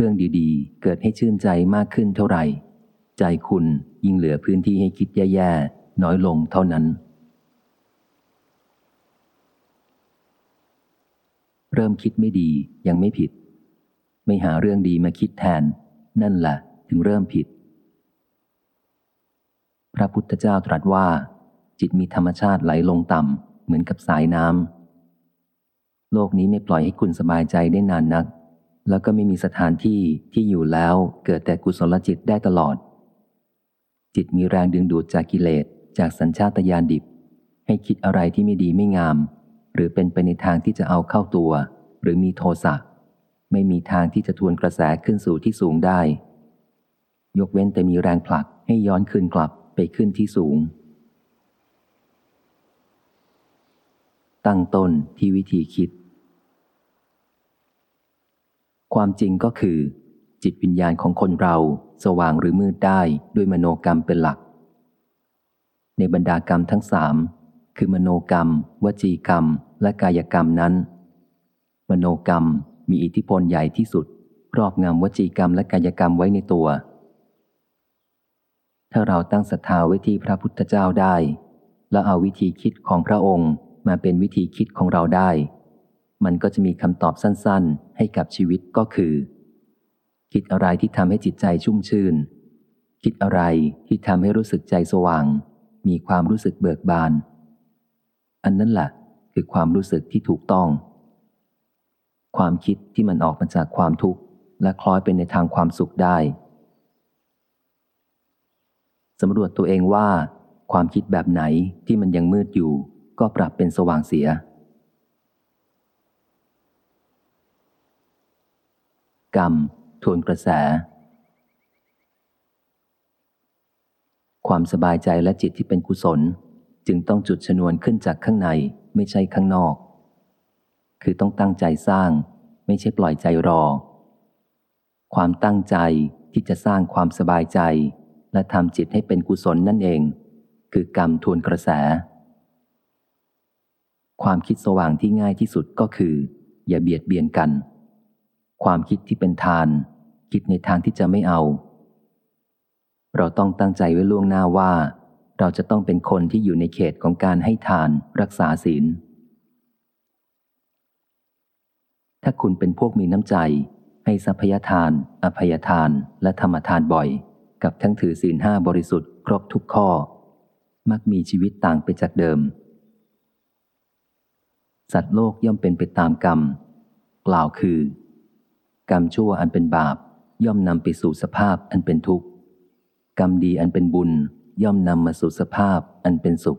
รื่องดีๆ เกิดให้ชื่นใจมากขึ้นเท่าไหร่ ใจคุณยิ่งเหลือพื้นที่ให้คิดแย่ๆ น้อยลงเท่านั้น เริ่มคิดไม่ดียังไม่ผิด ไม่หาเรื่องดีมาคิดแทน นั่นแหละถึงเริ่มผิด พระพุทธเจ้าตรัสว่า จิตมีธรรมชาติไหลลงต่ำเหมือนกับสายน้ำโลกนี้ไม่ปล่อยให้คุณสบายใจได้นานนัก แล้วก็ไม่มีสถานที่ที่อยู่แล้วเกิดแต่กุศลจิตได้ตลอด จิตมีแรงดึงดูดจากกิเลสจากสัญชาตญาณดิบ ให้คิดอะไรที่ไม่ดีไม่งาม หรือเป็นไปในทางที่จะเอาเข้าตัว หรือมีโทสะไม่มีทางที่จะทวนกระแสขึ้นสู่ที่สูงได้ ยกเว้นแต่มีแรงผลักให้ย้อนคืนกลับไปขึ้นที่สูง ตั้งต้นที่วิธีคิด ความจริงก็คือ จิตวิญญาณของคนเราสว่างหรือมืดได้ด้วยมโนกรรมเป็นหลัก ในบรรดากรรมทั้งสามคือมโนกรรม วจีกรรม และกายกรรมนั้น มโนกรรมมีอิทธิพลใหญ่ที่สุดครอบงำวจีกรรมและกายกรรมไว้ในตัว ถ้าเราตั้งศรัทธาไว้ที่พระพุทธเจ้าได้ แล้วเอาวิธีคิดของพระองค์มาเป็นวิธีคิดของเราได้ มันก็จะมีคำตอบสั้นๆ ให้กับชีวิตก็คือ คิดอะไรที่ทำให้จิตใจชุ่มชื่น คิดอะไรที่ทำให้รู้สึกใจสว่าง มีความรู้สึกเบิกบาน อันนั้นแหละคือความรู้สึกที่ถูกต้อง ความคิดที่มันออกมาจากความทุกข์และคล้อยเป็นในทางความสุขได้สำรวจตัวเองว่า ความคิดแบบไหนที่มันยังมืดอยู่ ก็ปรับเป็นสว่างเสีย กรรม ทวนกระแส ความสบายใจและจิตที่เป็นกุศล จึงต้องจุดชนวนขึ้นจากข้างในไม่ใช่ข้างนอก คือต้องตั้งใจสร้าง ไม่ใช่ปล่อยใจรอ ความตั้งใจที่จะสร้างความสบายใจ และทำจิตให้เป็นกุศลนั่นเอง คือกรรมทวนกระแส ความคิดสว่างที่ง่ายที่สุดก็คือ อย่าเบียดเบียนกัน ความคิดที่เป็นทาน คิดในทางที่จะไม่เอา เราต้องตั้งใจไว้ล่วงหน้าว่า เราจะต้องเป็นคนที่อยู่ในเขตของการให้ทานรักษาศีล ถ้าคุณเป็นพวกมีน้ำใจ ให้สัพยทาน อภัยทาน และธรรมทานบ่อย กับทั้งถือศีลห้าบริสุทธิ์ครบทุกข้อ มักมีชีวิตต่างไปจากเดิม สัตว์โลกย่อมเป็นไปตามกรรม กล่าวคือ กรรมชั่วอันเป็นบาป ย่อมนำไปสู่สภาพอันเป็นทุกข์ กรรมดีอันเป็นบุญ ย่อมนำมาสู่สภาพอันเป็นสุข